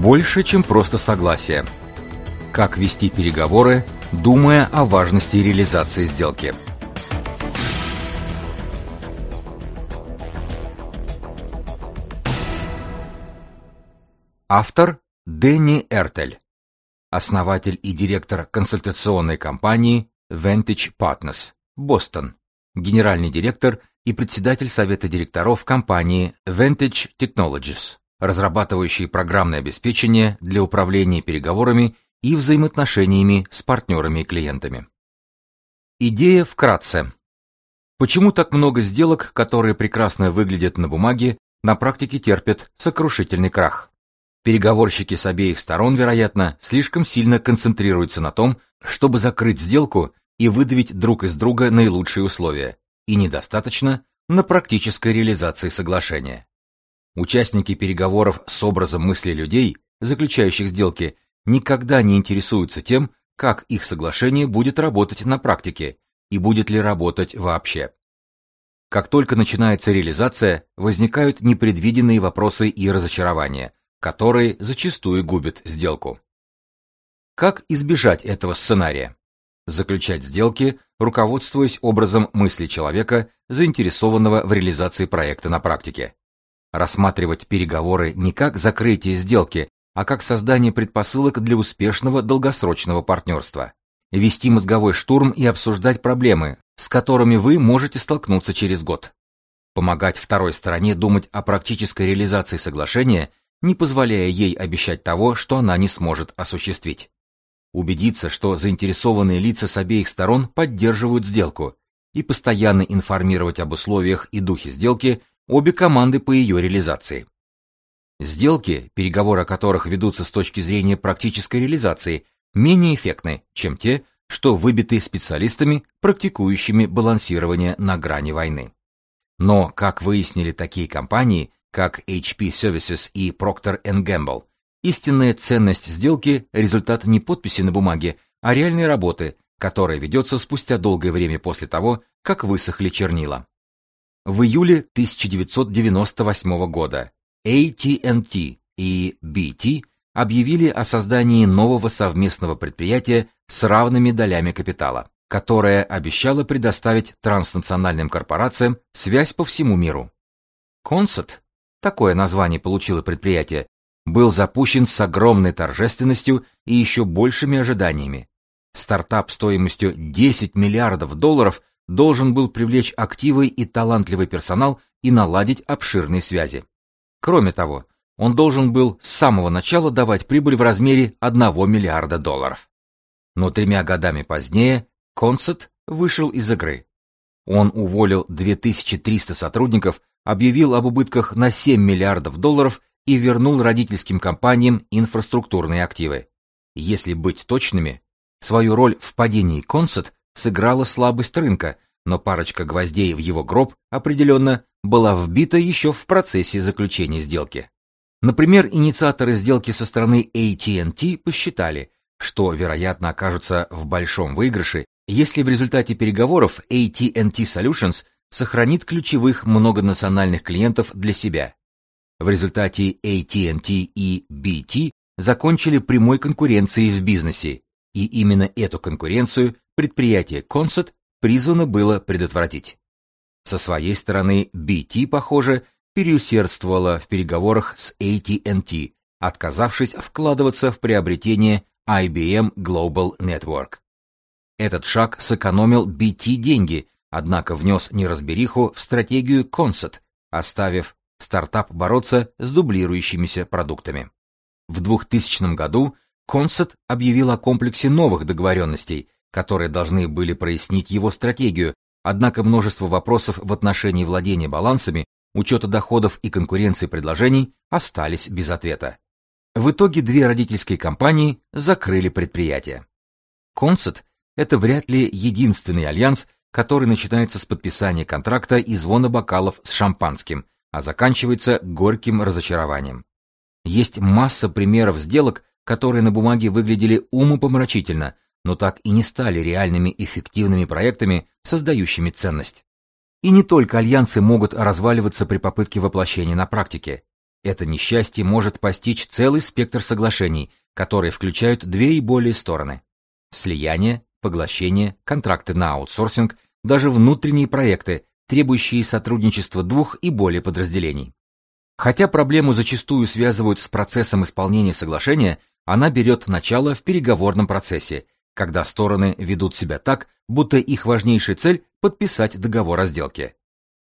Больше, чем просто согласие. Как вести переговоры, думая о важности реализации сделки. Автор Дэнни Эртель, основатель и директор консультационной компании Vantage Partners, Бостон, генеральный директор и председатель совета директоров компании Vantage Technologies, разрабатывающей программное обеспечение для управления переговорами и взаимоотношениями с партнерами и клиентами. Идея вкратце. Почему так много сделок, которые прекрасно выглядят на бумаге, на практике терпят сокрушительный крах? Переговорщики с обеих сторон, вероятно, слишком сильно концентрируются на том, чтобы закрыть сделку и выдавить друг из друга наилучшие условия, и недостаточно на практической реализации соглашения. Участники переговоров с образом мысли людей, заключающих сделки, никогда не интересуются тем, как их соглашение будет работать на практике и будет ли работать вообще. Как только начинается реализация, возникают непредвиденные вопросы и разочарования, которые зачастую губят сделку. Как избежать этого сценария? Заключать сделки, руководствуясь образом мысли человека, заинтересованного в реализации проекта на практике. Рассматривать переговоры не как закрытие сделки, а как создание предпосылок для успешного долгосрочного партнерства. Вести мозговой штурм и обсуждать проблемы, с которыми вы можете столкнуться через год. Помогать второй стороне думать о практической реализации соглашения не позволяя ей обещать того, что она не сможет осуществить. Убедиться, что заинтересованные лица с обеих сторон поддерживают сделку, и постоянно информировать об условиях и духе сделки обе команды по ее реализации. Сделки, переговоры о которых ведутся с точки зрения практической реализации, менее эффектны, чем те, что выбиты специалистами, практикующими балансирование на грани войны. Но, как выяснили такие компании, как HP Services и Procter Gamble. Истинная ценность сделки – результат не подписи на бумаге, а реальной работы, которая ведется спустя долгое время после того, как высохли чернила. В июле 1998 года AT&T и BT объявили о создании нового совместного предприятия с равными долями капитала, которое обещало предоставить транснациональным корпорациям связь по всему миру. Concert такое название получило предприятие, был запущен с огромной торжественностью и еще большими ожиданиями. Стартап стоимостью 10 миллиардов долларов должен был привлечь активы и талантливый персонал и наладить обширные связи. Кроме того, он должен был с самого начала давать прибыль в размере 1 миллиарда долларов. Но тремя годами позднее Консет вышел из игры. Он уволил 2300 сотрудников объявил об убытках на 7 миллиардов долларов и вернул родительским компаниям инфраструктурные активы. Если быть точными, свою роль в падении Консет сыграла слабость рынка, но парочка гвоздей в его гроб определенно была вбита еще в процессе заключения сделки. Например, инициаторы сделки со стороны AT&T посчитали, что, вероятно, окажутся в большом выигрыше, если в результате переговоров AT&T Solutions сохранит ключевых многонациональных клиентов для себя. В результате AT&T и BT закончили прямой конкуренцией в бизнесе, и именно эту конкуренцию предприятие Concert призвано было предотвратить. Со своей стороны BT, похоже, переусердствовала в переговорах с AT&T, отказавшись вкладываться в приобретение IBM Global Network. Этот шаг сэкономил BT деньги, однако внес неразбериху в стратегию Concert, оставив стартап бороться с дублирующимися продуктами. В 2000 году Concert объявил о комплексе новых договоренностей, которые должны были прояснить его стратегию, однако множество вопросов в отношении владения балансами, учета доходов и конкуренции предложений остались без ответа. В итоге две родительские компании закрыли предприятие. Concert – это вряд ли единственный альянс, который начинается с подписания контракта и звона бокалов с шампанским, а заканчивается горьким разочарованием. Есть масса примеров сделок, которые на бумаге выглядели умопомрачительно, но так и не стали реальными эффективными проектами, создающими ценность. И не только альянсы могут разваливаться при попытке воплощения на практике. Это несчастье может постичь целый спектр соглашений, которые включают две и более стороны. Слияние, поглощение, контракты на аутсорсинг, даже внутренние проекты, требующие сотрудничества двух и более подразделений. Хотя проблему зачастую связывают с процессом исполнения соглашения, она берет начало в переговорном процессе, когда стороны ведут себя так, будто их важнейшая цель – подписать договор о сделке.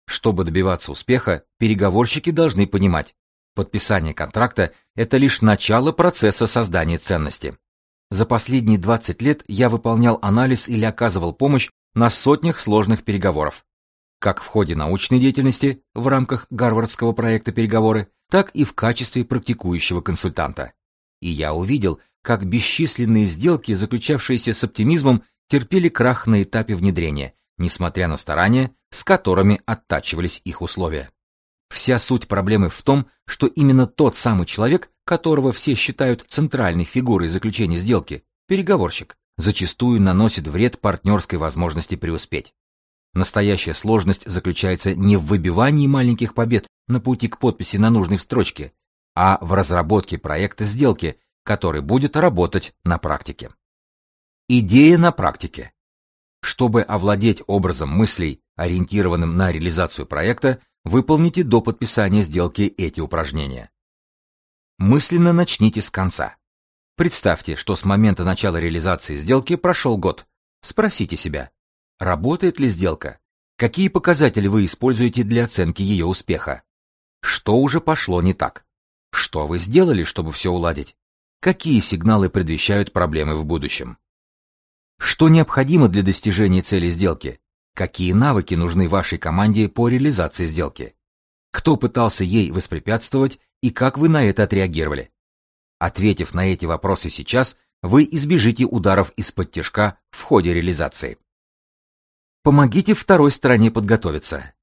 Чтобы добиваться успеха, переговорщики должны понимать, подписание контракта – это лишь начало процесса создания ценности. За последние 20 лет я выполнял анализ или оказывал помощь на сотнях сложных переговоров как в ходе научной деятельности в рамках Гарвардского проекта «Переговоры», так и в качестве практикующего консультанта. И я увидел, как бесчисленные сделки, заключавшиеся с оптимизмом, терпели крах на этапе внедрения, несмотря на старания, с которыми оттачивались их условия. Вся суть проблемы в том, что именно тот самый человек, которого все считают центральной фигурой заключения сделки, переговорщик, зачастую наносит вред партнерской возможности преуспеть. Настоящая сложность заключается не в выбивании маленьких побед на пути к подписи на нужной строчке, а в разработке проекта сделки, который будет работать на практике. Идея на практике. Чтобы овладеть образом мыслей, ориентированным на реализацию проекта, выполните до подписания сделки эти упражнения. Мысленно начните с конца. Представьте, что с момента начала реализации сделки прошел год. Спросите себя, Работает ли сделка? Какие показатели вы используете для оценки ее успеха? Что уже пошло не так? Что вы сделали, чтобы все уладить? Какие сигналы предвещают проблемы в будущем? Что необходимо для достижения цели сделки? Какие навыки нужны вашей команде по реализации сделки? Кто пытался ей воспрепятствовать и как вы на это отреагировали? Ответив на эти вопросы сейчас, вы избежите ударов из-под тяжка в ходе реализации. Помогите второй стороне подготовиться.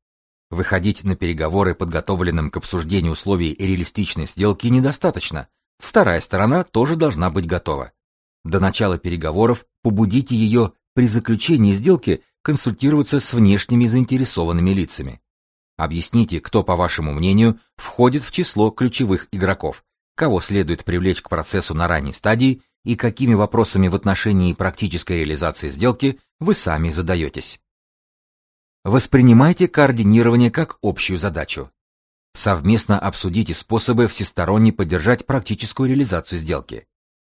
Выходить на переговоры, подготовленным к обсуждению условий реалистичной сделки, недостаточно. Вторая сторона тоже должна быть готова. До начала переговоров побудите ее при заключении сделки консультироваться с внешними заинтересованными лицами. Объясните, кто, по вашему мнению, входит в число ключевых игроков, кого следует привлечь к процессу на ранней стадии и какими вопросами в отношении практической реализации сделки вы сами задаетесь. Воспринимайте координирование как общую задачу. Совместно обсудите способы всесторонне поддержать практическую реализацию сделки.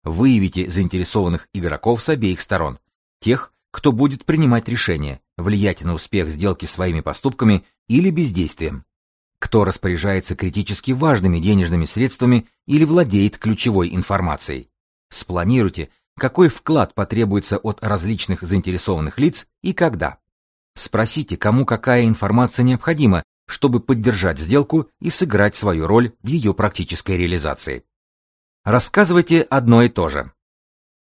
Выявите заинтересованных игроков с обеих сторон, тех, кто будет принимать решения, влиять на успех сделки своими поступками или бездействием, кто распоряжается критически важными денежными средствами или владеет ключевой информацией. Спланируйте, какой вклад потребуется от различных заинтересованных лиц и когда. Спросите, кому какая информация необходима, чтобы поддержать сделку и сыграть свою роль в ее практической реализации. Рассказывайте одно и то же.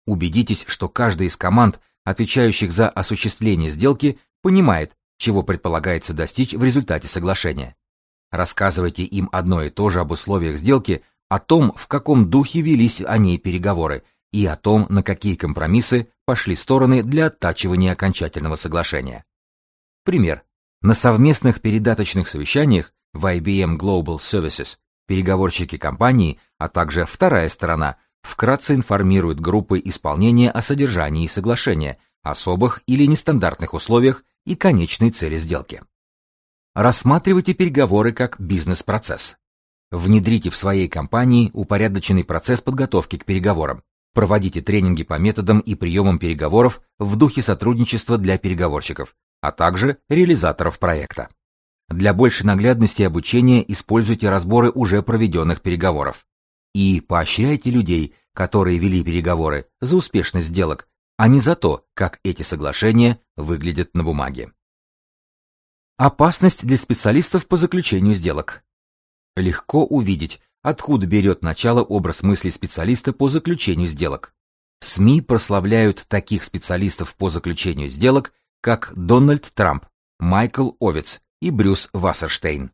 Убедитесь, что каждая из команд, отвечающих за осуществление сделки, понимает, чего предполагается достичь в результате соглашения. Рассказывайте им одно и то же об условиях сделки, о том, в каком духе велись о ней переговоры, и о том, на какие компромиссы пошли стороны для оттачивания окончательного соглашения. Пример. На совместных передаточных совещаниях в IBM Global Services переговорщики компании, а также вторая сторона, вкратце информируют группы исполнения о содержании соглашения, особых или нестандартных условиях и конечной цели сделки. Рассматривайте переговоры как бизнес-процесс. Внедрите в своей компании упорядоченный процесс подготовки к переговорам. Проводите тренинги по методам и приемам переговоров в духе сотрудничества для переговорщиков, а также реализаторов проекта. Для большей наглядности обучения используйте разборы уже проведенных переговоров. И поощряйте людей, которые вели переговоры, за успешность сделок, а не за то, как эти соглашения выглядят на бумаге. Опасность для специалистов по заключению сделок. Легко увидеть, откуда берет начало образ мысли специалиста по заключению сделок. СМИ прославляют таких специалистов по заключению сделок как Дональд Трамп, Майкл Овец и Брюс Вассерштейн.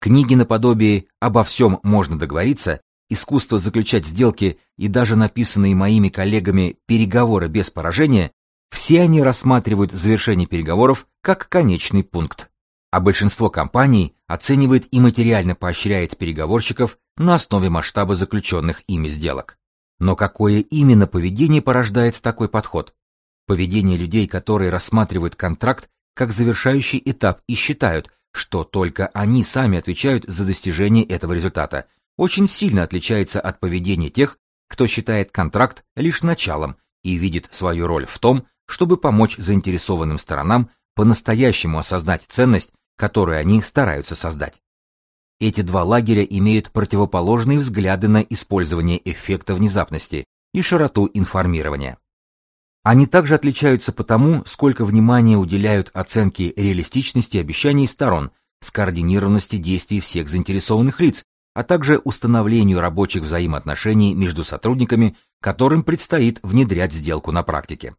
Книги наподобие «Обо всем можно договориться», «Искусство заключать сделки» и даже написанные моими коллегами «Переговоры без поражения» все они рассматривают завершение переговоров как конечный пункт. А большинство компаний оценивает и материально поощряет переговорщиков на основе масштаба заключенных ими сделок. Но какое именно поведение порождает такой подход? Поведение людей, которые рассматривают контракт как завершающий этап и считают, что только они сами отвечают за достижение этого результата, очень сильно отличается от поведения тех, кто считает контракт лишь началом и видит свою роль в том, чтобы помочь заинтересованным сторонам по-настоящему осознать ценность, которую они стараются создать. Эти два лагеря имеют противоположные взгляды на использование эффекта внезапности и широту информирования. Они также отличаются по тому, сколько внимания уделяют оценке реалистичности обещаний сторон, скоординированности действий всех заинтересованных лиц, а также установлению рабочих взаимоотношений между сотрудниками, которым предстоит внедрять сделку на практике.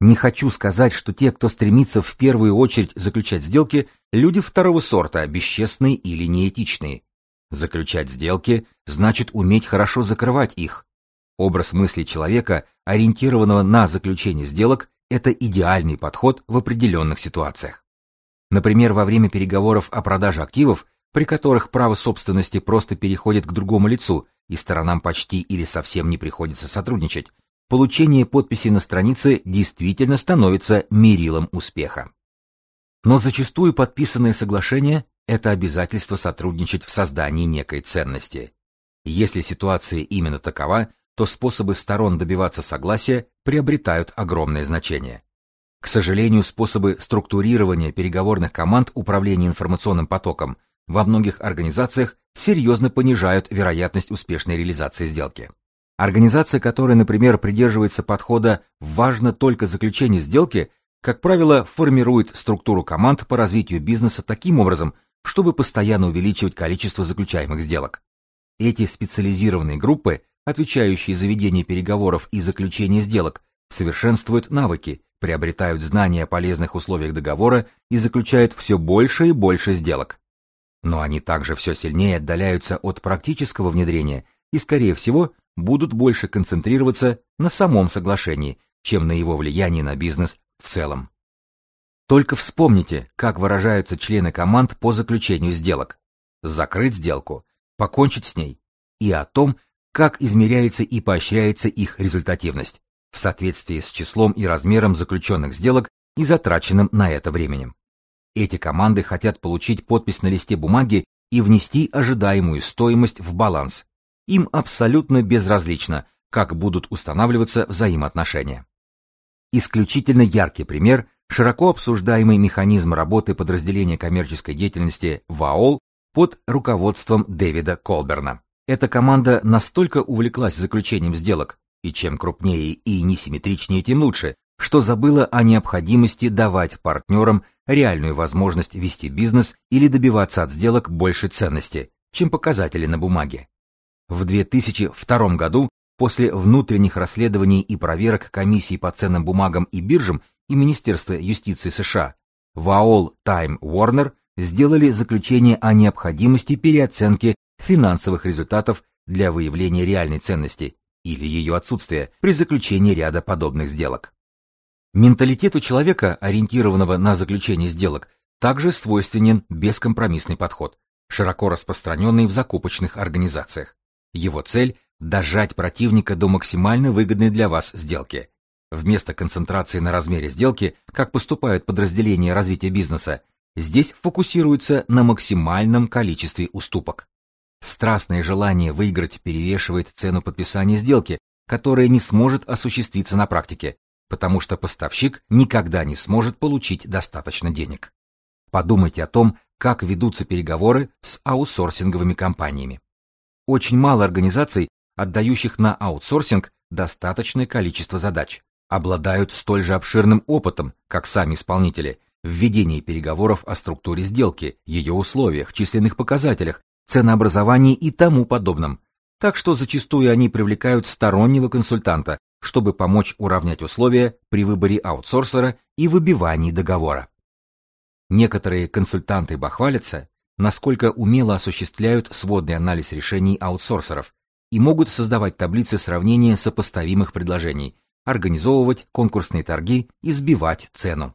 Не хочу сказать, что те, кто стремится в первую очередь заключать сделки, люди второго сорта, бесчестные или неэтичные. Заключать сделки значит уметь хорошо закрывать их. Образ мысли человека, ориентированного на заключение сделок, это идеальный подход в определенных ситуациях. Например, во время переговоров о продаже активов, при которых право собственности просто переходит к другому лицу, и сторонам почти или совсем не приходится сотрудничать, получение подписи на странице действительно становится мерилом успеха. Но зачастую подписанное соглашение – это обязательство сотрудничать в создании некой ценности. Если ситуация именно такова, то способы сторон добиваться согласия приобретают огромное значение. К сожалению, способы структурирования переговорных команд управления информационным потоком во многих организациях серьезно понижают вероятность успешной реализации сделки. Организация, которая, например, придерживается подхода «важно только заключение сделки», как правило, формирует структуру команд по развитию бизнеса таким образом, чтобы постоянно увеличивать количество заключаемых сделок. Эти специализированные группы, отвечающие за ведение переговоров и заключение сделок, совершенствуют навыки, приобретают знания о полезных условиях договора и заключают все больше и больше сделок. Но они также все сильнее отдаляются от практического внедрения и, скорее всего, будут больше концентрироваться на самом соглашении, чем на его влиянии на бизнес в целом. Только вспомните, как выражаются члены команд по заключению сделок. Закрыть сделку, покончить с ней, и о том, как измеряется и поощряется их результативность в соответствии с числом и размером заключенных сделок и затраченным на это временем. Эти команды хотят получить подпись на листе бумаги и внести ожидаемую стоимость в баланс, им абсолютно безразлично, как будут устанавливаться взаимоотношения. Исключительно яркий пример – широко обсуждаемый механизм работы подразделения коммерческой деятельности ВАОЛ под руководством Дэвида Колберна. Эта команда настолько увлеклась заключением сделок, и чем крупнее и несимметричнее, тем лучше, что забыла о необходимости давать партнерам реальную возможность вести бизнес или добиваться от сделок больше ценности, чем показатели на бумаге. В 2002 году, после внутренних расследований и проверок комиссии по ценным бумагам и биржам и Министерства юстиции США, Ваол Time Warner сделали заключение о необходимости переоценки финансовых результатов для выявления реальной ценности или ее отсутствия при заключении ряда подобных сделок. Менталитету человека, ориентированного на заключение сделок, также свойственен бескомпромиссный подход, широко распространенный в закупочных организациях. Его цель – дожать противника до максимально выгодной для вас сделки. Вместо концентрации на размере сделки, как поступают подразделения развития бизнеса, здесь фокусируются на максимальном количестве уступок. Страстное желание выиграть перевешивает цену подписания сделки, которая не сможет осуществиться на практике, потому что поставщик никогда не сможет получить достаточно денег. Подумайте о том, как ведутся переговоры с аутсорсинговыми компаниями. Очень мало организаций, отдающих на аутсорсинг достаточное количество задач, обладают столь же обширным опытом, как сами исполнители, в ведении переговоров о структуре сделки, ее условиях, численных показателях, ценообразовании и тому подобном. Так что зачастую они привлекают стороннего консультанта, чтобы помочь уравнять условия при выборе аутсорсера и выбивании договора. Некоторые консультанты бахвалятся, насколько умело осуществляют сводный анализ решений аутсорсеров и могут создавать таблицы сравнения сопоставимых предложений, организовывать конкурсные торги и сбивать цену.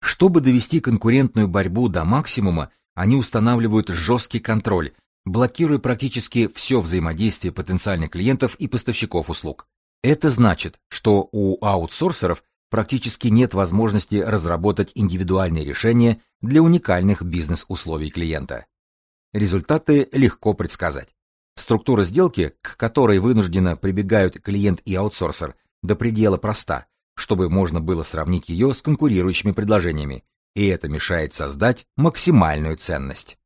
Чтобы довести конкурентную борьбу до максимума, они устанавливают жесткий контроль, блокируя практически все взаимодействие потенциальных клиентов и поставщиков услуг. Это значит, что у аутсорсеров практически нет возможности разработать индивидуальные решения для уникальных бизнес-условий клиента. Результаты легко предсказать. Структура сделки, к которой вынужденно прибегают клиент и аутсорсер, до предела проста, чтобы можно было сравнить ее с конкурирующими предложениями, и это мешает создать максимальную ценность.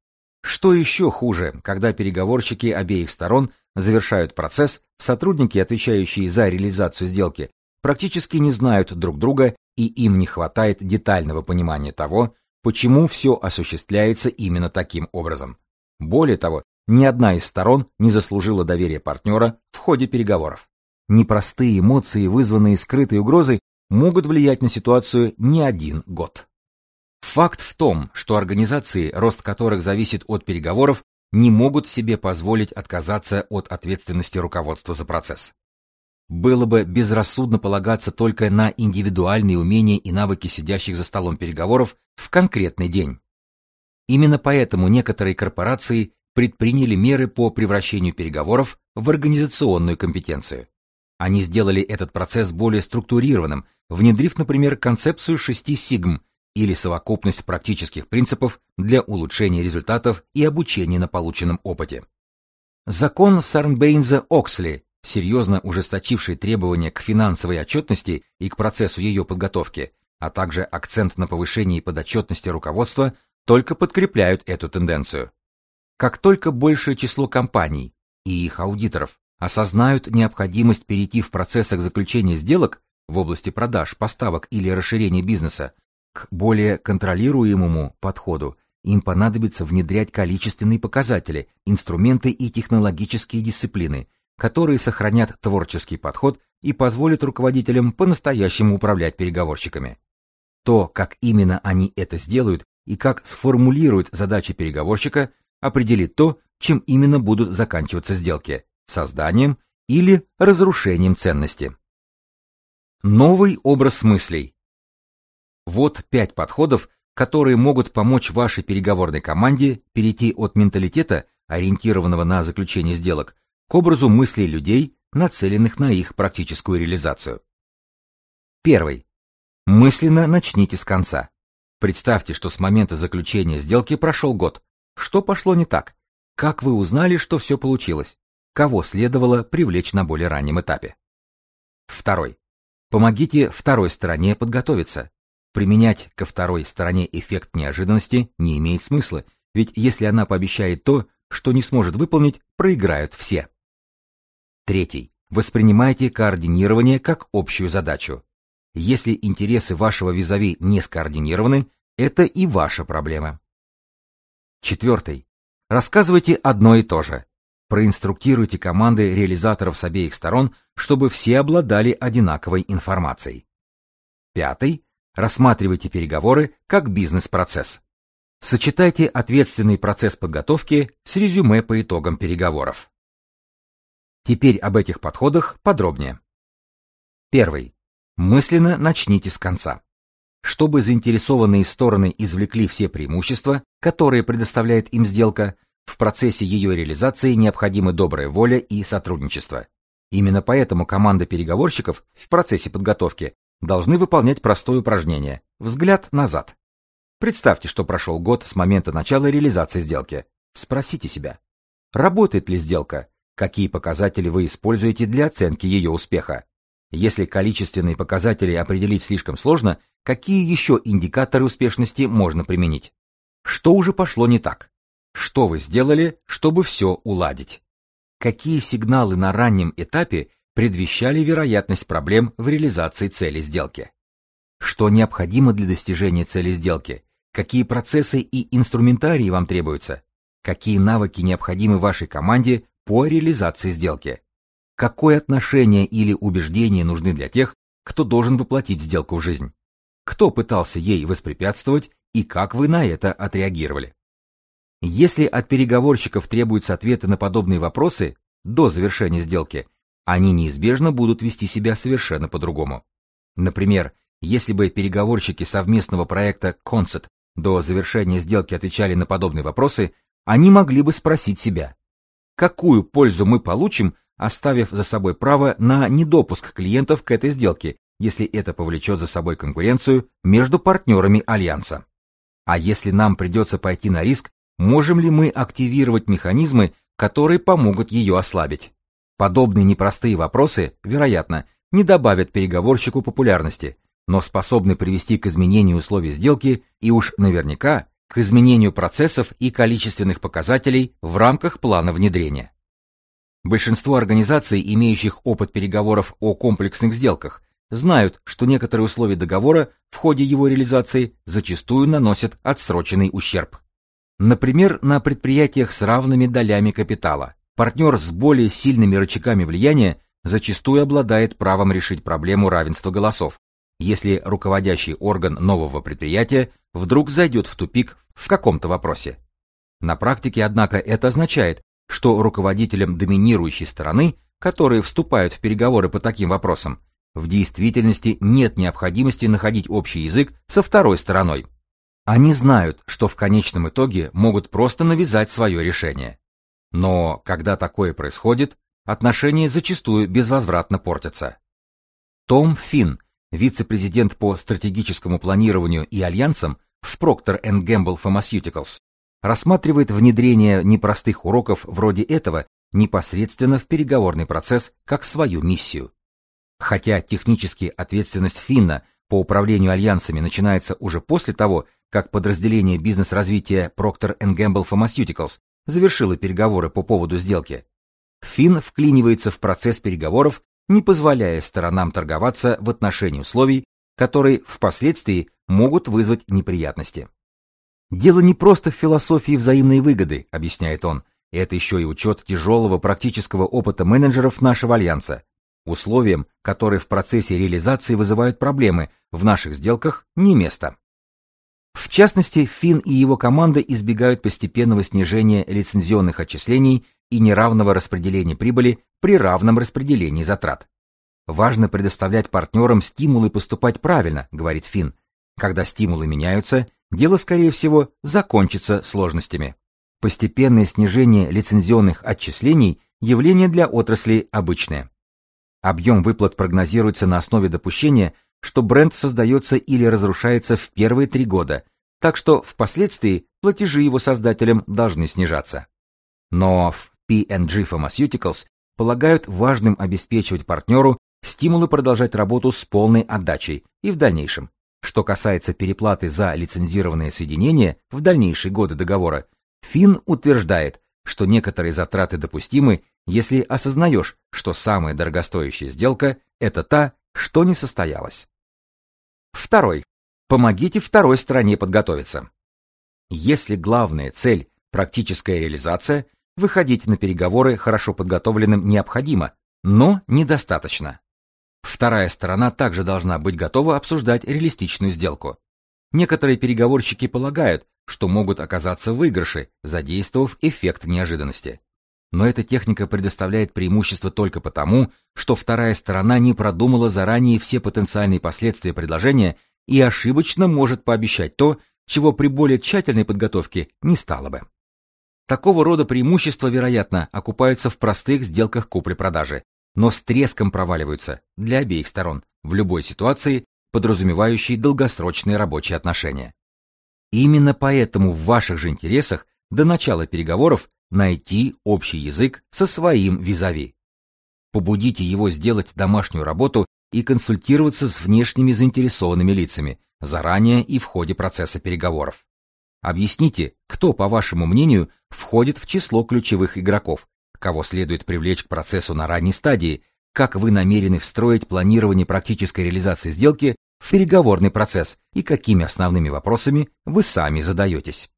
Что еще хуже, когда переговорщики обеих сторон завершают процесс, сотрудники, отвечающие за реализацию сделки, практически не знают друг друга и им не хватает детального понимания того, почему все осуществляется именно таким образом. Более того, ни одна из сторон не заслужила доверия партнера в ходе переговоров. Непростые эмоции, вызванные скрытой угрозой, могут влиять на ситуацию не один год. Факт в том, что организации, рост которых зависит от переговоров, не могут себе позволить отказаться от ответственности руководства за процесс. Было бы безрассудно полагаться только на индивидуальные умения и навыки сидящих за столом переговоров в конкретный день. Именно поэтому некоторые корпорации предприняли меры по превращению переговоров в организационную компетенцию. Они сделали этот процесс более структурированным, внедрив, например, концепцию шести сигм или совокупность практических принципов для улучшения результатов и обучения на полученном опыте. Закон Сарнбейнза-Оксли, серьезно ужесточивший требования к финансовой отчетности и к процессу ее подготовки, а также акцент на повышении подотчетности руководства, только подкрепляют эту тенденцию. Как только большее число компаний и их аудиторов осознают необходимость перейти в процессах заключения сделок в области продаж, поставок или расширения бизнеса к более контролируемому подходу, им понадобится внедрять количественные показатели, инструменты и технологические дисциплины, которые сохранят творческий подход и позволят руководителям по-настоящему управлять переговорщиками. То, как именно они это сделают и как сформулируют задачи переговорщика, определит то, чем именно будут заканчиваться сделки – созданием или разрушением ценности. Новый образ мыслей. Вот пять подходов, которые могут помочь вашей переговорной команде перейти от менталитета, ориентированного на заключение сделок, к образу мыслей людей, нацеленных на их практическую реализацию. Первый. Мысленно начните с конца. Представьте, что с момента заключения сделки прошел год. Что пошло не так? Как вы узнали, что все получилось? Кого следовало привлечь на более раннем этапе? Второй. Помогите второй стороне подготовиться. Применять ко второй стороне эффект неожиданности не имеет смысла, ведь если она пообещает то, что не сможет выполнить, проиграют все. Третий. Воспринимайте координирование как общую задачу. Если интересы вашего визави не скоординированы, это и ваша проблема. Четвертый. Рассказывайте одно и то же. Проинструктируйте команды реализаторов с обеих сторон, чтобы все обладали одинаковой информацией. Пятый. Рассматривайте переговоры как бизнес-процесс. Сочетайте ответственный процесс подготовки с резюме по итогам переговоров. Теперь об этих подходах подробнее. Первый. Мысленно начните с конца. Чтобы заинтересованные стороны извлекли все преимущества, которые предоставляет им сделка, в процессе ее реализации необходимы добрая воля и сотрудничество. Именно поэтому команда переговорщиков в процессе подготовки должны выполнять простое упражнение «взгляд назад». Представьте, что прошел год с момента начала реализации сделки. Спросите себя, работает ли сделка, какие показатели вы используете для оценки ее успеха, если количественные показатели определить слишком сложно, какие еще индикаторы успешности можно применить? Что уже пошло не так? Что вы сделали, чтобы все уладить? Какие сигналы на раннем этапе предвещали вероятность проблем в реализации цели сделки? Что необходимо для достижения цели сделки? Какие процессы и инструментарии вам требуются? Какие навыки необходимы вашей команде по реализации сделки? Какое отношение или убеждение нужны для тех, кто должен воплотить сделку в жизнь? Кто пытался ей воспрепятствовать и как вы на это отреагировали? Если от переговорщиков требуются ответы на подобные вопросы до завершения сделки, они неизбежно будут вести себя совершенно по-другому. Например, Если бы переговорщики совместного проекта Concert до завершения сделки отвечали на подобные вопросы, они могли бы спросить себя, какую пользу мы получим, оставив за собой право на недопуск клиентов к этой сделке, если это повлечет за собой конкуренцию между партнерами Альянса. А если нам придется пойти на риск, можем ли мы активировать механизмы, которые помогут ее ослабить? Подобные непростые вопросы, вероятно, не добавят переговорщику популярности, но способны привести к изменению условий сделки и уж наверняка к изменению процессов и количественных показателей в рамках плана внедрения. Большинство организаций, имеющих опыт переговоров о комплексных сделках, знают, что некоторые условия договора в ходе его реализации зачастую наносят отсроченный ущерб. Например, на предприятиях с равными долями капитала партнер с более сильными рычагами влияния зачастую обладает правом решить проблему равенства голосов, если руководящий орган нового предприятия вдруг зайдет в тупик в каком-то вопросе. На практике, однако, это означает, что руководителям доминирующей стороны, которые вступают в переговоры по таким вопросам, в действительности нет необходимости находить общий язык со второй стороной. Они знают, что в конечном итоге могут просто навязать свое решение. Но когда такое происходит, отношения зачастую безвозвратно портятся. Том Финн, вице-президент по стратегическому планированию и альянсам в Procter Gamble Pharmaceuticals, рассматривает внедрение непростых уроков вроде этого непосредственно в переговорный процесс как свою миссию. Хотя технически ответственность Финна по управлению альянсами начинается уже после того, как подразделение бизнес-развития Procter Gamble Pharmaceuticals завершило переговоры по поводу сделки, Финн вклинивается в процесс переговоров не позволяя сторонам торговаться в отношении условий, которые впоследствии могут вызвать неприятности. Дело не просто в философии взаимной выгоды, объясняет он, это еще и учет тяжелого практического опыта менеджеров нашего альянса. Условиям, которые в процессе реализации вызывают проблемы, в наших сделках не место. В частности, Финн и его команда избегают постепенного снижения лицензионных отчислений и неравного распределения прибыли при равном распределении затрат. Важно предоставлять партнерам стимулы поступать правильно, говорит Финн. Когда стимулы меняются, дело, скорее всего, закончится сложностями. Постепенное снижение лицензионных отчислений – явление для отрасли обычное. Объем выплат прогнозируется на основе допущения, что бренд создается или разрушается в первые три года, так что впоследствии платежи его создателям должны снижаться. Но в P&G Pharmaceuticals полагают важным обеспечивать партнеру стимулы продолжать работу с полной отдачей и в дальнейшем. Что касается переплаты за лицензированное соединение в дальнейшие годы договора, Фин утверждает, что некоторые затраты допустимы, если осознаешь, что самая дорогостоящая сделка – это та, что не состоялась. Второй. Помогите второй стороне подготовиться. Если главная цель – практическая реализация, Выходить на переговоры хорошо подготовленным необходимо, но недостаточно. Вторая сторона также должна быть готова обсуждать реалистичную сделку. Некоторые переговорщики полагают, что могут оказаться в выигрыше, задействовав эффект неожиданности. Но эта техника предоставляет преимущество только потому, что вторая сторона не продумала заранее все потенциальные последствия предложения и ошибочно может пообещать то, чего при более тщательной подготовке не стало бы. Такого рода преимущества, вероятно, окупаются в простых сделках купли-продажи, но с треском проваливаются для обеих сторон в любой ситуации, подразумевающей долгосрочные рабочие отношения. Именно поэтому в ваших же интересах до начала переговоров найти общий язык со своим визави. Побудите его сделать домашнюю работу и консультироваться с внешними заинтересованными лицами заранее и в ходе процесса переговоров. Объясните, кто, по вашему мнению, входит в число ключевых игроков, кого следует привлечь к процессу на ранней стадии, как вы намерены встроить планирование практической реализации сделки в переговорный процесс и какими основными вопросами вы сами задаетесь.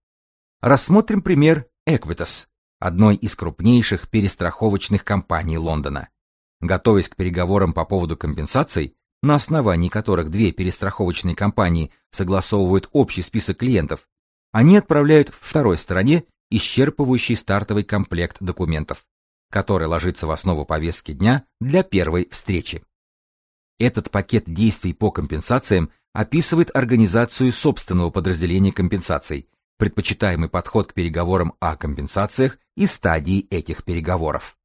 Рассмотрим пример Equitas, одной из крупнейших перестраховочных компаний Лондона. Готовясь к переговорам по поводу компенсаций, на основании которых две перестраховочные компании согласовывают общий список клиентов, они отправляют второй стороне исчерпывающий стартовый комплект документов, который ложится в основу повестки дня для первой встречи. Этот пакет действий по компенсациям описывает организацию собственного подразделения компенсаций, предпочитаемый подход к переговорам о компенсациях и стадии этих переговоров.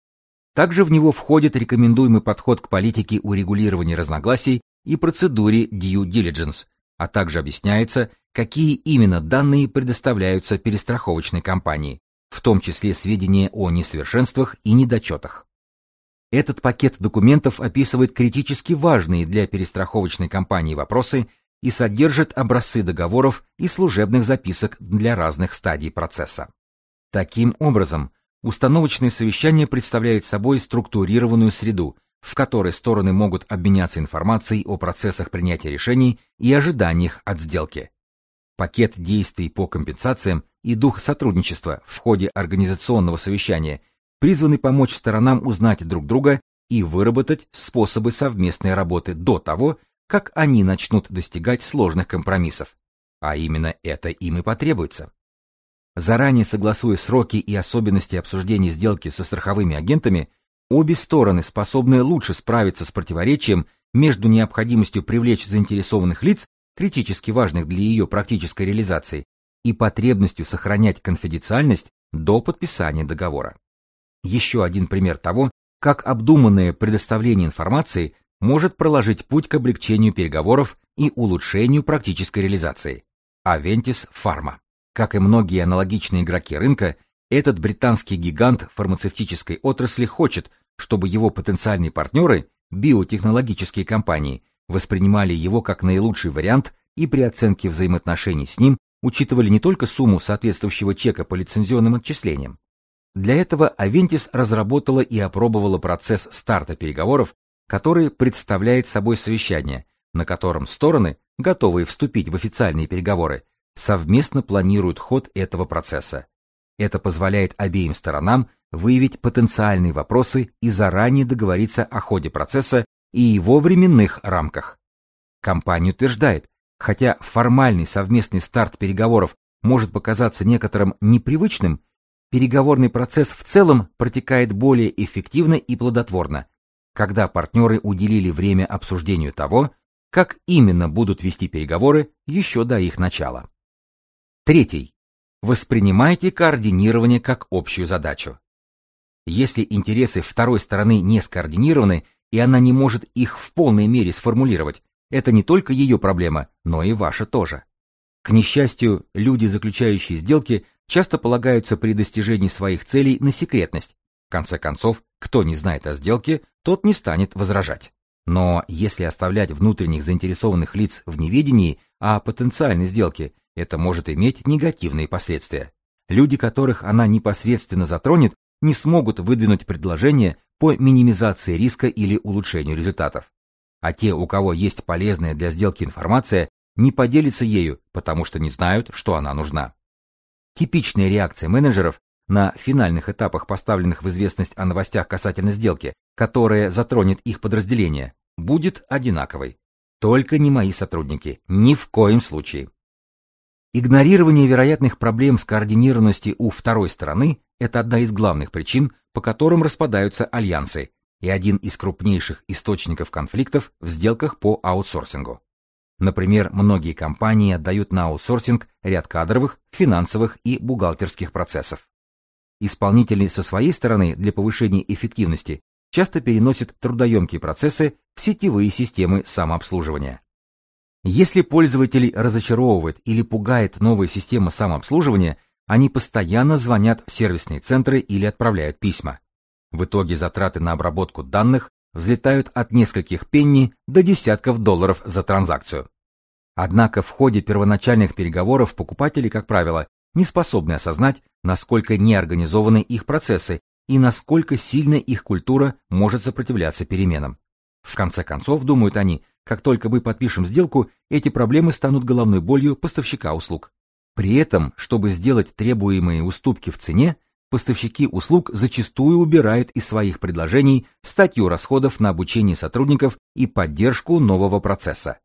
Также в него входит рекомендуемый подход к политике урегулирования разногласий и процедуре due diligence, а также объясняется, какие именно данные предоставляются перестраховочной компании, в том числе сведения о несовершенствах и недочетах. Этот пакет документов описывает критически важные для перестраховочной компании вопросы и содержит образцы договоров и служебных записок для разных стадий процесса. Таким образом, установочное совещание представляет собой структурированную среду, в которой стороны могут обменяться информацией о процессах принятия решений и ожиданиях от сделки. Пакет действий по компенсациям и дух сотрудничества в ходе организационного совещания призваны помочь сторонам узнать друг друга и выработать способы совместной работы до того, как они начнут достигать сложных компромиссов. А именно это им и потребуется. Заранее согласуя сроки и особенности обсуждения сделки со страховыми агентами, обе стороны способны лучше справиться с противоречием между необходимостью привлечь заинтересованных лиц, критически важных для ее практической реализации, и потребностью сохранять конфиденциальность до подписания договора. Еще один пример того, как обдуманное предоставление информации может проложить путь к облегчению переговоров и улучшению практической реализации. Aventis Pharma. Как и многие аналогичные игроки рынка, этот британский гигант фармацевтической отрасли хочет, чтобы его потенциальные партнеры, биотехнологические компании, воспринимали его как наилучший вариант и при оценке взаимоотношений с ним учитывали не только сумму соответствующего чека по лицензионным отчислениям. Для этого Aventis разработала и опробовала процесс старта переговоров, который представляет собой совещание, на котором стороны, готовые вступить в официальные переговоры, совместно планируют ход этого процесса. Это позволяет обеим сторонам выявить потенциальные вопросы и заранее договориться о ходе процесса и его временных рамках. Компания утверждает, хотя формальный совместный старт переговоров может показаться некоторым непривычным, переговорный процесс в целом протекает более эффективно и плодотворно, когда партнеры уделили время обсуждению того, как именно будут вести переговоры еще до их начала. Третий. Воспринимайте координирование как общую задачу. Если интересы второй стороны не скоординированы, и она не может их в полной мере сформулировать, это не только ее проблема, но и ваша тоже. К несчастью, люди, заключающие сделки, часто полагаются при достижении своих целей на секретность. Конце концов, кто не знает о сделке, тот не станет возражать. Но если оставлять внутренних заинтересованных лиц в неведении о потенциальной сделке, это может иметь негативные последствия. Люди, которых она непосредственно затронет, не смогут выдвинуть предложение по минимизации риска или улучшению результатов. А те, у кого есть полезная для сделки информация, не поделятся ею, потому что не знают, что она нужна. Типичная реакция менеджеров на финальных этапах поставленных в известность о новостях касательно сделки, которая затронет их подразделение, будет одинаковой. Только не мои сотрудники, ни в коем случае. Игнорирование вероятных проблем с координированностью у второй стороны – это одна из главных причин, по которым распадаются альянсы, и один из крупнейших источников конфликтов в сделках по аутсорсингу. Например, многие компании отдают на аутсорсинг ряд кадровых, финансовых и бухгалтерских процессов. Исполнители со своей стороны для повышения эффективности часто переносят трудоемкие процессы в сетевые системы самообслуживания. Если пользователей разочаровывает или пугает новая система самообслуживания, они постоянно звонят в сервисные центры или отправляют письма. В итоге затраты на обработку данных взлетают от нескольких пенни до десятков долларов за транзакцию. Однако в ходе первоначальных переговоров покупатели, как правило, не способны осознать, насколько неорганизованы их процессы и насколько сильно их культура может сопротивляться переменам. В конце концов, думают они, как только мы подпишем сделку, эти проблемы станут головной болью поставщика услуг. При этом, чтобы сделать требуемые уступки в цене, поставщики услуг зачастую убирают из своих предложений статью расходов на обучение сотрудников и поддержку нового процесса.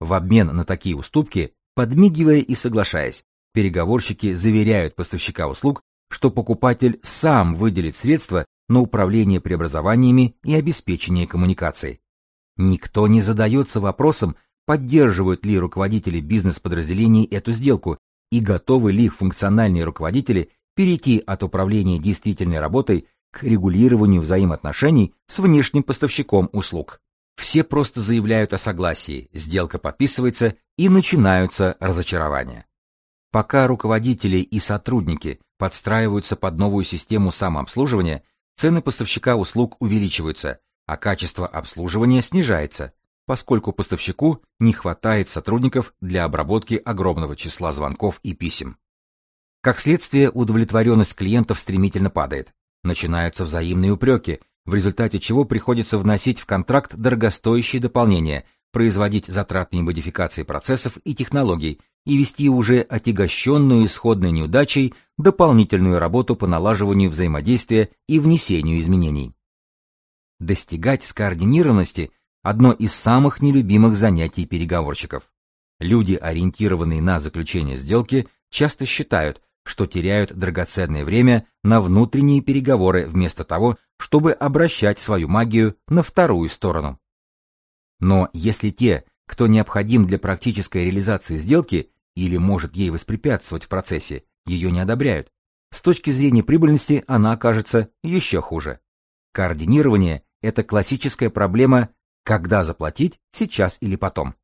В обмен на такие уступки, подмигивая и соглашаясь, Переговорщики заверяют поставщика услуг, что покупатель сам выделит средства на управление преобразованиями и обеспечение коммуникаций. Никто не задается вопросом, поддерживают ли руководители бизнес-подразделений эту сделку и готовы ли функциональные руководители перейти от управления действительной работой к регулированию взаимоотношений с внешним поставщиком услуг. Все просто заявляют о согласии, сделка подписывается и начинаются разочарования. Пока руководители и сотрудники подстраиваются под новую систему самообслуживания, цены поставщика услуг увеличиваются, а качество обслуживания снижается, поскольку поставщику не хватает сотрудников для обработки огромного числа звонков и писем. Как следствие, удовлетворенность клиентов стремительно падает. Начинаются взаимные упреки, в результате чего приходится вносить в контракт дорогостоящие дополнения, производить затратные модификации процессов и технологий и вести уже отягощенную исходной неудачей дополнительную работу по налаживанию взаимодействия и внесению изменений. Достигать скоординированности – одно из самых нелюбимых занятий переговорщиков. Люди, ориентированные на заключение сделки, часто считают, что теряют драгоценное время на внутренние переговоры вместо того, чтобы обращать свою магию на вторую сторону. Но если те, кто необходим для практической реализации сделки или может ей воспрепятствовать в процессе, ее не одобряют, с точки зрения прибыльности она окажется еще хуже. Координирование – это классическая проблема «когда заплатить, сейчас или потом».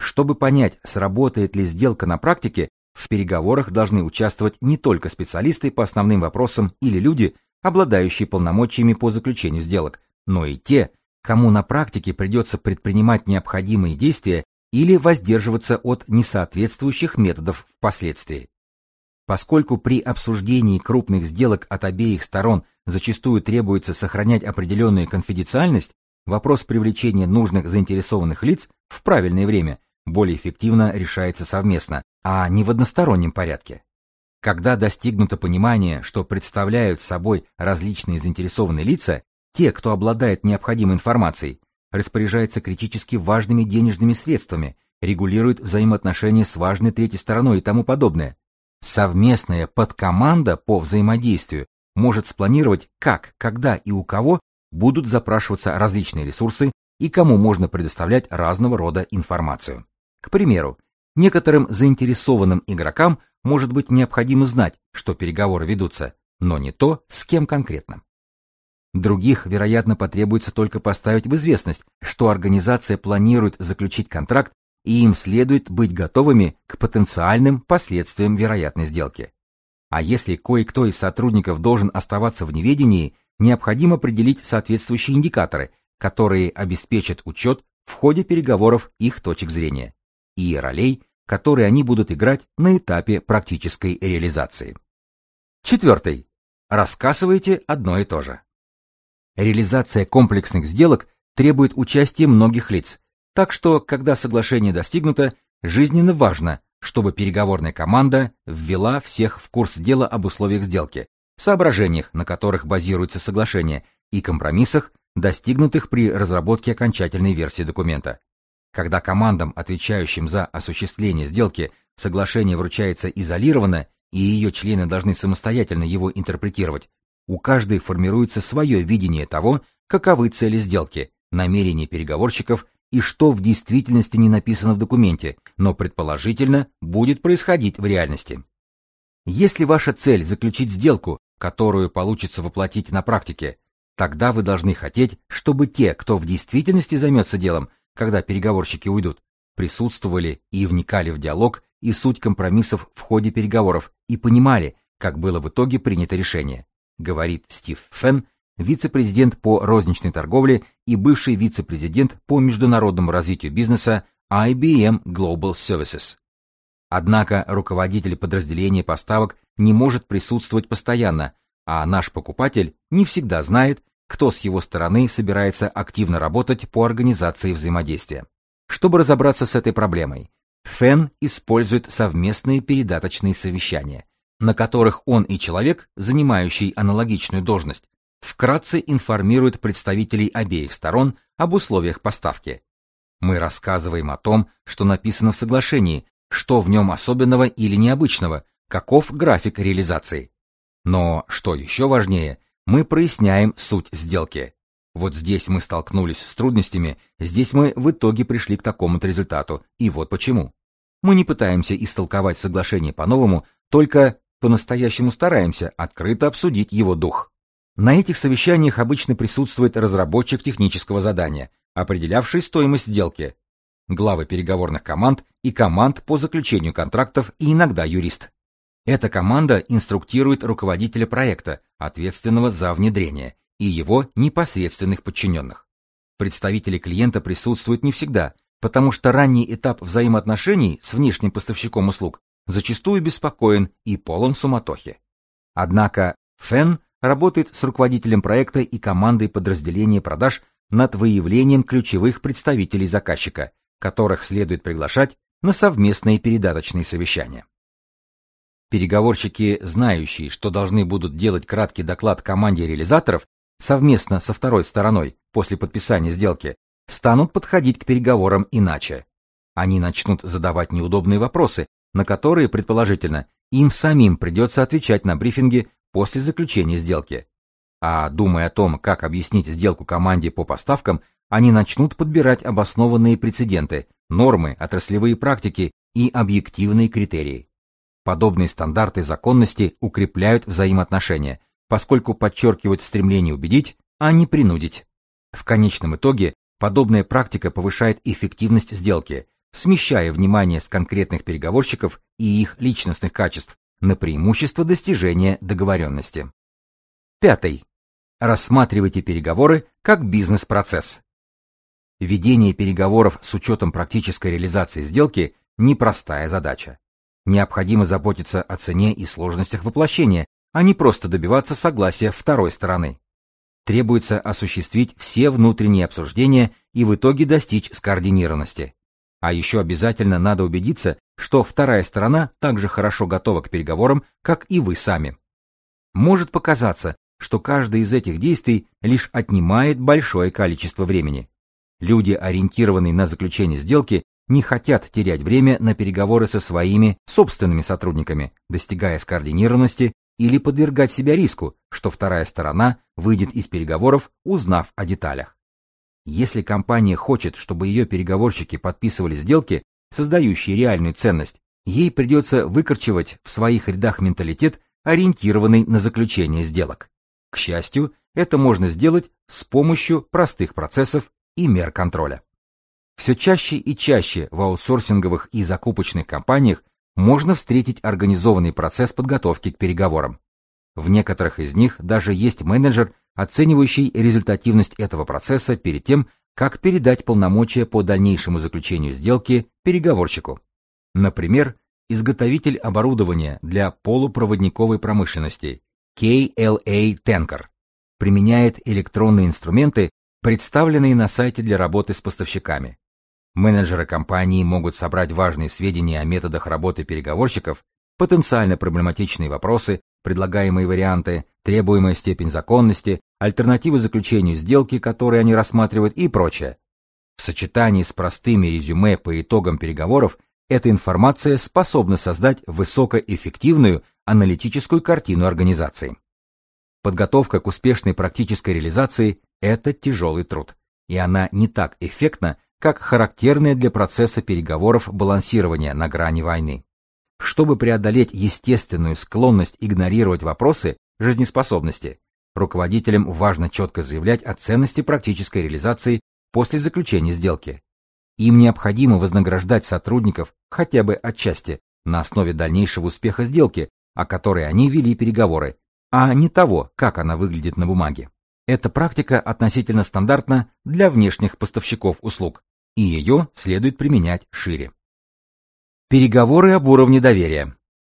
Чтобы понять, сработает ли сделка на практике, в переговорах должны участвовать не только специалисты по основным вопросам или люди, обладающие полномочиями по заключению сделок, но и те, кому на практике придется предпринимать необходимые действия или воздерживаться от несоответствующих методов впоследствии. Поскольку при обсуждении крупных сделок от обеих сторон зачастую требуется сохранять определенную конфиденциальность, вопрос привлечения нужных заинтересованных лиц в правильное время более эффективно решается совместно, а не в одностороннем порядке. Когда достигнуто понимание, что представляют собой различные заинтересованные лица, те, кто обладает необходимой информацией, распоряжается критически важными денежными средствами, регулирует взаимоотношения с важной третьей стороной и тому подобное. Совместная подкоманда по взаимодействию может спланировать, как, когда и у кого будут запрашиваться различные ресурсы и кому можно предоставлять разного рода информацию. К примеру, некоторым заинтересованным игрокам может быть необходимо знать, что переговоры ведутся, но не то, с кем конкретно. Других, вероятно, потребуется только поставить в известность, что организация планирует заключить контракт, и им следует быть готовыми к потенциальным последствиям вероятной сделки. А если кое-кто из сотрудников должен оставаться в неведении, необходимо определить соответствующие индикаторы, которые обеспечат учет в ходе переговоров их точек зрения и ролей, которые они будут играть на этапе практической реализации. Четвертый. Рассказывайте одно и то же. Реализация комплексных сделок требует участия многих лиц, так что, когда соглашение достигнуто, жизненно важно, чтобы переговорная команда ввела всех в курс дела об условиях сделки, соображениях, на которых базируется соглашение, и компромиссах, достигнутых при разработке окончательной версии документа. Когда командам, отвечающим за осуществление сделки, соглашение вручается изолированно, и ее члены должны самостоятельно его интерпретировать, у каждой формируется свое видение того, каковы цели сделки, намерения переговорщиков и что в действительности не написано в документе, но предположительно будет происходить в реальности. Если ваша цель заключить сделку, которую получится воплотить на практике, тогда вы должны хотеть, чтобы те, кто в действительности займется делом, когда переговорщики уйдут, присутствовали и вникали в диалог и суть компромиссов в ходе переговоров и понимали, как было в итоге принято решение говорит Стив Фен, вице-президент по розничной торговле и бывший вице-президент по международному развитию бизнеса IBM Global Services. Однако руководитель подразделения поставок не может присутствовать постоянно, а наш покупатель не всегда знает, кто с его стороны собирается активно работать по организации взаимодействия. Чтобы разобраться с этой проблемой, Фен использует совместные передаточные совещания, на которых он и человек, занимающий аналогичную должность, вкратце информируют представителей обеих сторон об условиях поставки. Мы рассказываем о том, что написано в соглашении, что в нем особенного или необычного, каков график реализации. Но, что еще важнее, мы проясняем суть сделки. Вот здесь мы столкнулись с трудностями, здесь мы в итоге пришли к такому-то результату, и вот почему. Мы не пытаемся истолковать соглашение по-новому, только по-настоящему стараемся открыто обсудить его дух. На этих совещаниях обычно присутствует разработчик технического задания, определявший стоимость сделки, главы переговорных команд и команд по заключению контрактов и иногда юрист. Эта команда инструктирует руководителя проекта, ответственного за внедрение, и его непосредственных подчиненных. Представители клиента присутствуют не всегда, потому что ранний этап взаимоотношений с внешним поставщиком услуг зачастую беспокоен и полон суматохи. Однако Фен работает с руководителем проекта и командой подразделения продаж над выявлением ключевых представителей заказчика, которых следует приглашать на совместные передаточные совещания. Переговорщики, знающие, что должны будут делать краткий доклад команде реализаторов, совместно со второй стороной после подписания сделки, станут подходить к переговорам иначе. Они начнут задавать неудобные вопросы, на которые, предположительно, им самим придется отвечать на брифинге после заключения сделки. А думая о том, как объяснить сделку команде по поставкам, они начнут подбирать обоснованные прецеденты, нормы, отраслевые практики и объективные критерии. Подобные стандарты законности укрепляют взаимоотношения, поскольку подчеркивают стремление убедить, а не принудить. В конечном итоге подобная практика повышает эффективность сделки, смещая внимание с конкретных переговорщиков и их личностных качеств на преимущество достижения договоренности. Пятый. Рассматривайте переговоры как бизнес-процесс. Ведение переговоров с учетом практической реализации сделки – непростая задача. Необходимо заботиться о цене и сложностях воплощения, а не просто добиваться согласия второй стороны. Требуется осуществить все внутренние обсуждения и в итоге достичь скоординированности. А еще обязательно надо убедиться, что вторая сторона также хорошо готова к переговорам, как и вы сами. Может показаться, что каждое из этих действий лишь отнимает большое количество времени. Люди, ориентированные на заключение сделки, не хотят терять время на переговоры со своими собственными сотрудниками, достигая скоординированности или подвергать себя риску, что вторая сторона выйдет из переговоров, узнав о деталях. Если компания хочет, чтобы ее переговорщики подписывали сделки, создающие реальную ценность, ей придется выкорчевать в своих рядах менталитет, ориентированный на заключение сделок. К счастью, это можно сделать с помощью простых процессов и мер контроля. Все чаще и чаще в аутсорсинговых и закупочных компаниях можно встретить организованный процесс подготовки к переговорам. В некоторых из них даже есть менеджер, оценивающий результативность этого процесса перед тем, как передать полномочия по дальнейшему заключению сделки переговорщику. Например, изготовитель оборудования для полупроводниковой промышленности KLA Tanker применяет электронные инструменты, представленные на сайте для работы с поставщиками. Менеджеры компании могут собрать важные сведения о методах работы переговорщиков, потенциально проблематичные вопросы, предлагаемые варианты, требуемая степень законности, альтернативы заключению сделки, которые они рассматривают и прочее. В сочетании с простыми резюме по итогам переговоров эта информация способна создать высокоэффективную аналитическую картину организации. Подготовка к успешной практической реализации – это тяжелый труд, и она не так эффектна, как характерное для процесса переговоров балансирование на грани войны. Чтобы преодолеть естественную склонность игнорировать вопросы жизнеспособности, руководителям важно четко заявлять о ценности практической реализации после заключения сделки. Им необходимо вознаграждать сотрудников хотя бы отчасти на основе дальнейшего успеха сделки, о которой они вели переговоры, а не того, как она выглядит на бумаге. Эта практика относительно стандартна для внешних поставщиков услуг, и ее следует применять шире. Переговоры об уровне доверия.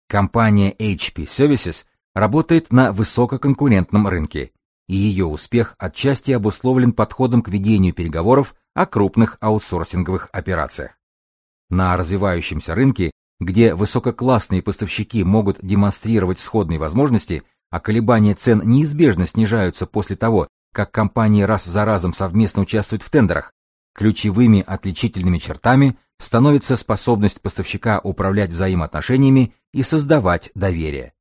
Компания HP Services работает на высококонкурентном рынке, и ее успех отчасти обусловлен подходом к ведению переговоров о крупных аутсорсинговых операциях. На развивающемся рынке, где высококлассные поставщики могут демонстрировать сходные возможности, а колебания цен неизбежно снижаются после того, как компании раз за разом совместно участвуют в тендерах, Ключевыми отличительными чертами становится способность поставщика управлять взаимоотношениями и создавать доверие.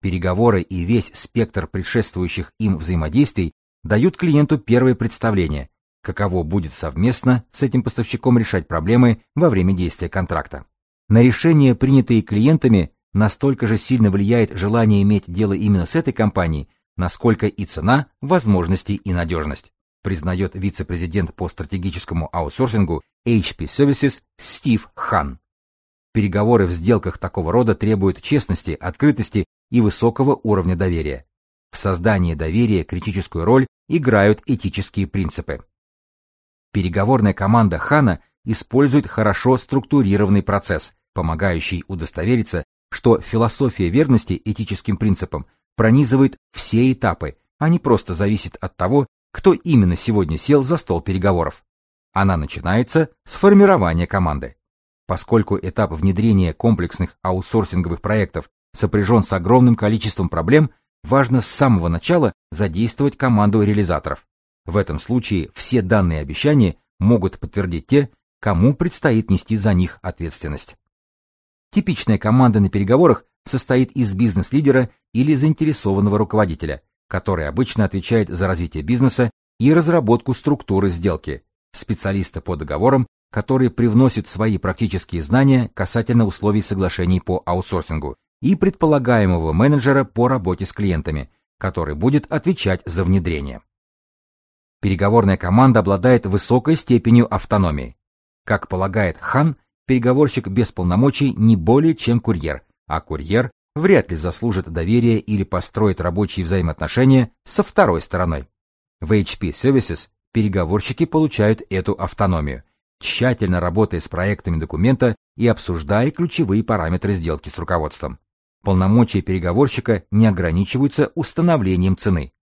Переговоры и весь спектр предшествующих им взаимодействий дают клиенту первое представление, каково будет совместно с этим поставщиком решать проблемы во время действия контракта. На решения, принятые клиентами, настолько же сильно влияет желание иметь дело именно с этой компанией, насколько и цена, возможности и надежность, признает вице-президент по стратегическому аутсорсингу HP Services Стив Хан. Переговоры в сделках такого рода требуют честности, открытости и высокого уровня доверия. В создании доверия критическую роль играют этические принципы. Переговорная команда Хана использует хорошо структурированный процесс, помогающий удостовериться, что философия верности этическим принципам пронизывает все этапы, а не просто зависит от того, кто именно сегодня сел за стол переговоров. Она начинается с формирования команды. Поскольку этап внедрения комплексных аутсорсинговых проектов сопряжен с огромным количеством проблем, важно с самого начала задействовать команду реализаторов. В этом случае все данные обещания могут подтвердить те, кому предстоит нести за них ответственность. Типичная команда на переговорах состоит из бизнес-лидера или заинтересованного руководителя, который обычно отвечает за развитие бизнеса и разработку структуры сделки, специалиста по договорам который привносит свои практические знания касательно условий соглашений по аутсорсингу, и предполагаемого менеджера по работе с клиентами, который будет отвечать за внедрение. Переговорная команда обладает высокой степенью автономии. Как полагает Хан, переговорщик без полномочий не более чем курьер, а курьер вряд ли заслужит доверия или построит рабочие взаимоотношения со второй стороной. В HP Services переговорщики получают эту автономию, тщательно работая с проектами документа и обсуждая ключевые параметры сделки с руководством. Полномочия переговорщика не ограничиваются установлением цены.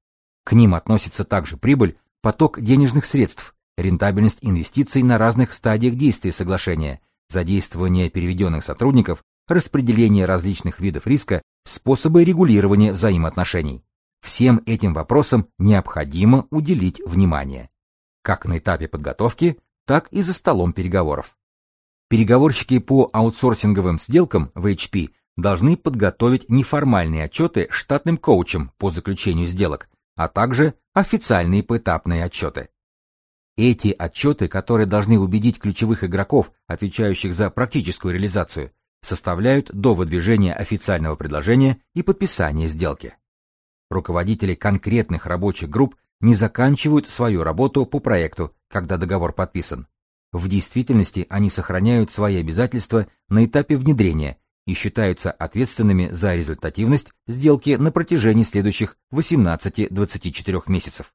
К ним относится также прибыль, поток денежных средств, рентабельность инвестиций на разных стадиях действия соглашения, задействование переведенных сотрудников, распределение различных видов риска, способы регулирования взаимоотношений. Всем этим вопросам необходимо уделить внимание. Как на этапе подготовки, так и за столом переговоров. Переговорщики по аутсорсинговым сделкам в HP должны подготовить неформальные отчеты штатным коучам по заключению сделок, а также официальные поэтапные отчеты. Эти отчеты, которые должны убедить ключевых игроков, отвечающих за практическую реализацию, составляют до выдвижения официального предложения и подписания сделки. Руководители конкретных рабочих групп не заканчивают свою работу по проекту, когда договор подписан. В действительности они сохраняют свои обязательства на этапе внедрения и считаются ответственными за результативность сделки на протяжении следующих 18-24 месяцев.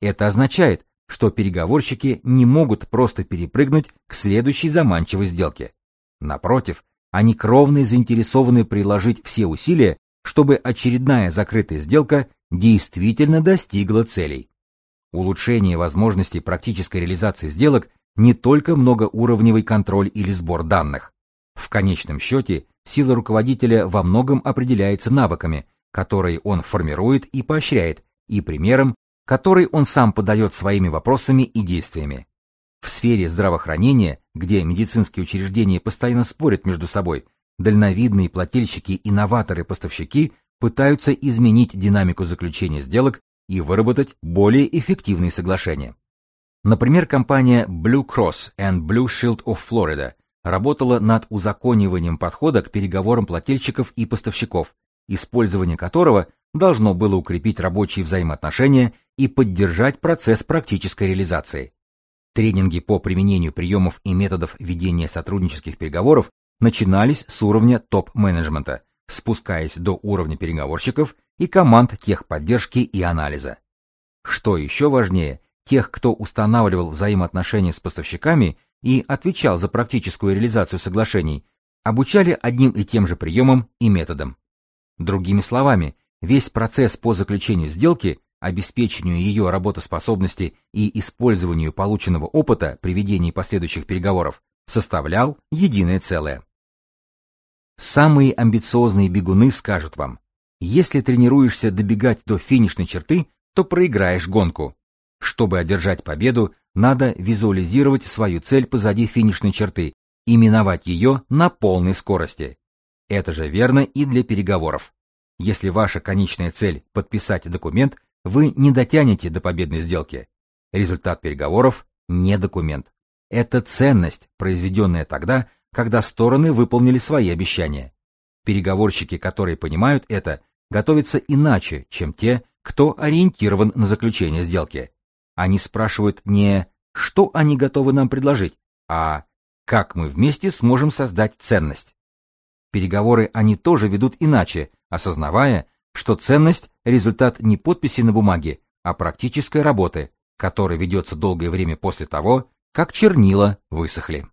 Это означает, что переговорщики не могут просто перепрыгнуть к следующей заманчивой сделке. Напротив, они кровно заинтересованы приложить все усилия, чтобы очередная закрытая сделка действительно достигла целей. Улучшение возможностей практической реализации сделок не только многоуровневый контроль или сбор данных. В конечном счете, сила руководителя во многом определяется навыками, которые он формирует и поощряет, и примером, который он сам подает своими вопросами и действиями. В сфере здравоохранения, где медицинские учреждения постоянно спорят между собой, дальновидные плательщики, инноваторы, поставщики пытаются изменить динамику заключения сделок и выработать более эффективные соглашения. Например, компания Blue Cross and Blue Shield of Florida работала над узакониванием подхода к переговорам плательщиков и поставщиков, использование которого должно было укрепить рабочие взаимоотношения и поддержать процесс практической реализации. Тренинги по применению приемов и методов ведения сотруднических переговоров начинались с уровня топ-менеджмента, спускаясь до уровня переговорщиков и команд техподдержки и анализа. Что еще важнее, тех, кто устанавливал взаимоотношения с поставщиками и отвечал за практическую реализацию соглашений, обучали одним и тем же приемам и методам. Другими словами, весь процесс по заключению сделки, обеспечению ее работоспособности и использованию полученного опыта при ведении последующих переговоров составлял единое целое. Самые амбициозные бегуны скажут вам, если тренируешься добегать до финишной черты, то проиграешь гонку. Чтобы одержать победу, надо визуализировать свою цель позади финишной черты и миновать ее на полной скорости. Это же верно и для переговоров. Если ваша конечная цель – подписать документ, вы не дотянете до победной сделки. Результат переговоров – не документ. Это ценность, произведенная тогда, когда стороны выполнили свои обещания. Переговорщики, которые понимают это, готовятся иначе, чем те, кто ориентирован на заключение сделки. Они спрашивают не «что они готовы нам предложить», а «как мы вместе сможем создать ценность». Переговоры они тоже ведут иначе, осознавая, что ценность – результат не подписи на бумаге, а практической работы, которая ведется долгое время после того, как чернила высохли.